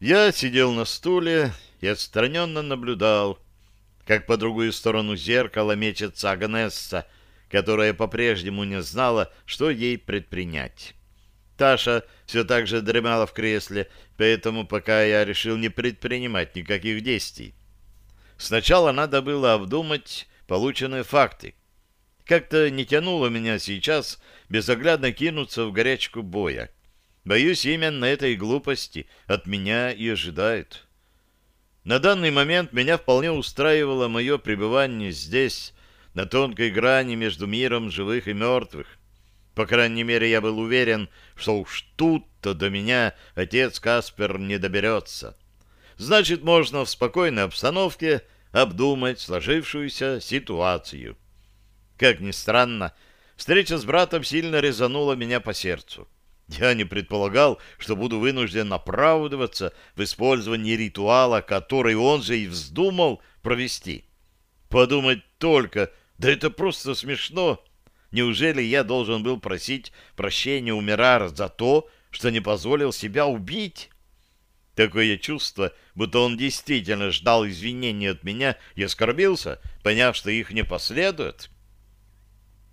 Я сидел на стуле и отстраненно наблюдал, как по другую сторону зеркала мечется Агнесса, которая по-прежнему не знала, что ей предпринять. Таша все так же дремала в кресле, поэтому пока я решил не предпринимать никаких действий. Сначала надо было обдумать полученные факты. Как-то не тянуло меня сейчас безоглядно кинуться в горячку боя. Боюсь, именно этой глупости от меня и ожидают. На данный момент меня вполне устраивало мое пребывание здесь, на тонкой грани между миром живых и мертвых. По крайней мере, я был уверен, что уж тут-то до меня отец Каспер не доберется. Значит, можно в спокойной обстановке обдумать сложившуюся ситуацию. Как ни странно, встреча с братом сильно резанула меня по сердцу. Я не предполагал, что буду вынужден оправдываться в использовании ритуала, который он же и вздумал провести. Подумать только, да это просто смешно. Неужели я должен был просить прощения у Мирара за то, что не позволил себя убить? Такое чувство, будто он действительно ждал извинений от меня и оскорбился, поняв, что их не последует.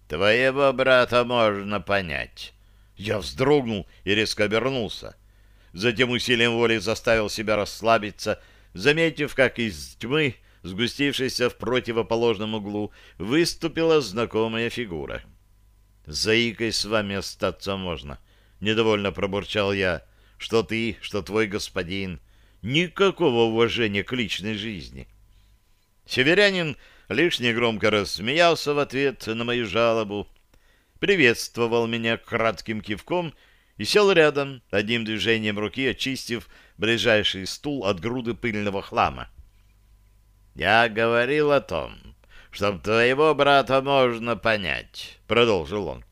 «Твоего брата можно понять». Я вздрогнул и резко обернулся. Затем усилием воли заставил себя расслабиться, заметив, как из тьмы, сгустившейся в противоположном углу, выступила знакомая фигура. «Заикой с вами остаться можно», — недовольно пробурчал я, — «что ты, что твой господин. Никакого уважения к личной жизни». Северянин лишь негромко рассмеялся в ответ на мою жалобу, приветствовал меня кратким кивком и сел рядом, одним движением руки очистив ближайший стул от груды пыльного хлама. «Я говорил о том, что твоего брата можно понять», — продолжил он.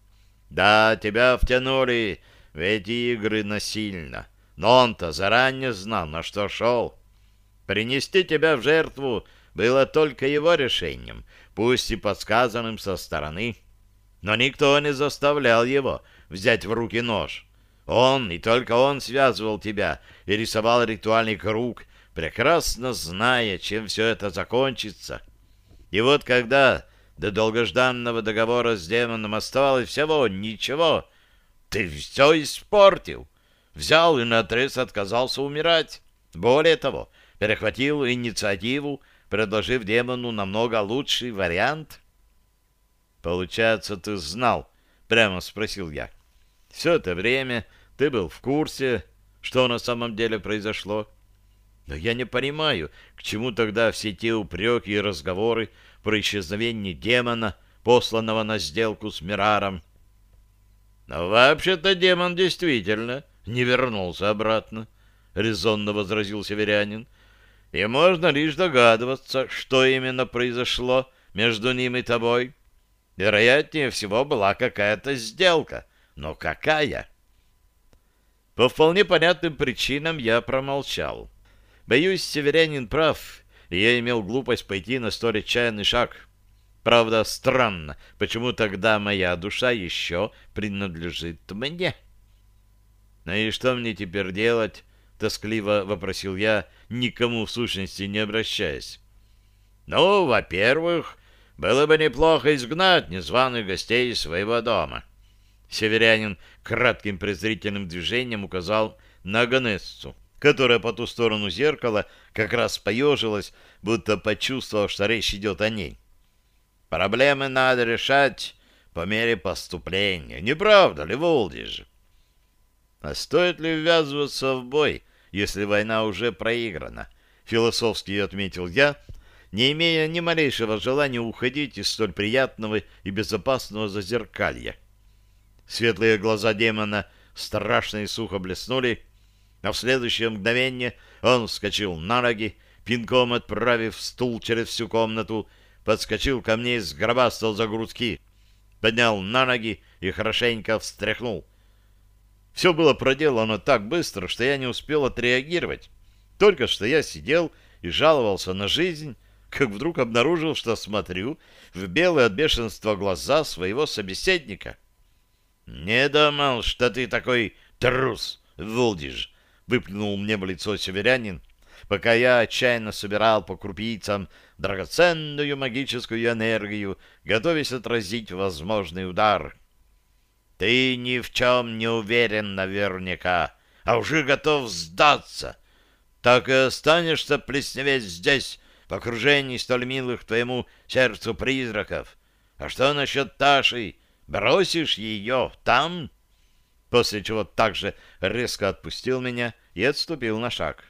«Да, тебя втянули в эти игры насильно, но он-то заранее знал, на что шел. Принести тебя в жертву было только его решением, пусть и подсказанным со стороны». Но никто не заставлял его взять в руки нож. Он, и только он связывал тебя и рисовал ритуальный круг, прекрасно зная, чем все это закончится. И вот когда до долгожданного договора с демоном оставалось всего ничего, ты все испортил. Взял и наотрез отказался умирать. Более того, перехватил инициативу, предложив демону намного лучший вариант — Получается, ты знал? Прямо спросил я. Все это время ты был в курсе, что на самом деле произошло? Но я не понимаю, к чему тогда все те упреки и разговоры про исчезновение демона, посланного на сделку с Мираром. Но вообще-то демон действительно не вернулся обратно, резонно возразил северянин. И можно лишь догадываться, что именно произошло между ним и тобой. Вероятнее всего была какая-то сделка. Но какая? По вполне понятным причинам я промолчал. Боюсь, северянин прав, и я имел глупость пойти на столь отчаянный шаг. Правда, странно, почему тогда моя душа еще принадлежит мне. «Ну и что мне теперь делать?» — тоскливо вопросил я, никому в сущности не обращаясь. «Ну, во-первых, было бы неплохо изгнать незваных гостей из своего дома. Северянин кратким презрительным движением указал на Ганессу, которая по ту сторону зеркала как раз поежилась, будто почувствовав, что речь идет о ней. Проблемы надо решать по мере поступления. Не правда ли, Волдиж? А стоит ли ввязываться в бой, если война уже проиграна? Философски отметил я, — не имея ни малейшего желания уходить из столь приятного и безопасного зазеркалья. Светлые глаза демона страшно и сухо блеснули, а в следующее мгновение он вскочил на ноги, пинком отправив стул через всю комнату, подскочил ко мне и сгробастал за грудки, поднял на ноги и хорошенько встряхнул. Все было проделано так быстро, что я не успел отреагировать. Только что я сидел и жаловался на жизнь, как вдруг обнаружил, что смотрю в белые от бешенства глаза своего собеседника. «Не думал, что ты такой трус, Вулдиш!» — выплюнул мне в лицо северянин, пока я отчаянно собирал по крупицам драгоценную магическую энергию, готовясь отразить возможный удар. «Ты ни в чем не уверен наверняка, а уже готов сдаться. Так и останешься плесневеть здесь, в окружении столь милых твоему сердцу призраков. А что насчет Таши? Бросишь ее там?» После чего также резко отпустил меня и отступил на шаг.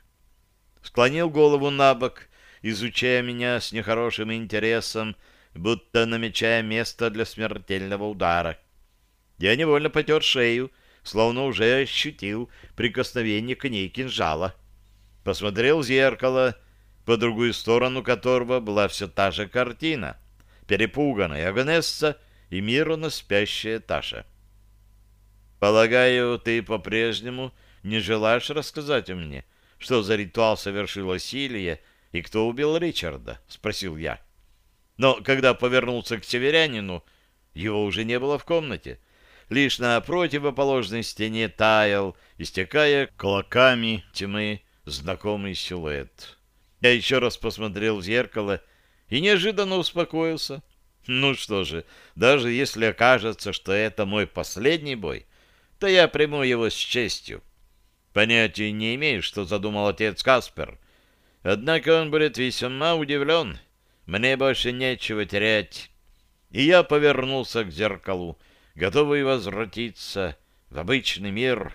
Склонил голову на бок, изучая меня с нехорошим интересом, будто намечая место для смертельного удара. Я невольно потер шею, словно уже ощутил прикосновение к ней кинжала. Посмотрел в зеркало, по другую сторону которого была все та же картина. Перепуганная Агнесса и мирно спящая Таша. «Полагаю, ты по-прежнему не желаешь рассказать мне, что за ритуал совершила Силия и кто убил Ричарда?» — спросил я. Но когда повернулся к северянину, его уже не было в комнате. Лишь на противоположной стене таял, истекая клоками тьмы, знакомый силуэт. Я еще раз посмотрел в зеркало и неожиданно успокоился. Ну что же, даже если окажется, что это мой последний бой, то я приму его с честью. Понятия не имею, что задумал отец Каспер. Однако он будет весьма удивлен. Мне больше нечего терять. И я повернулся к зеркалу, готовый возвратиться в обычный мир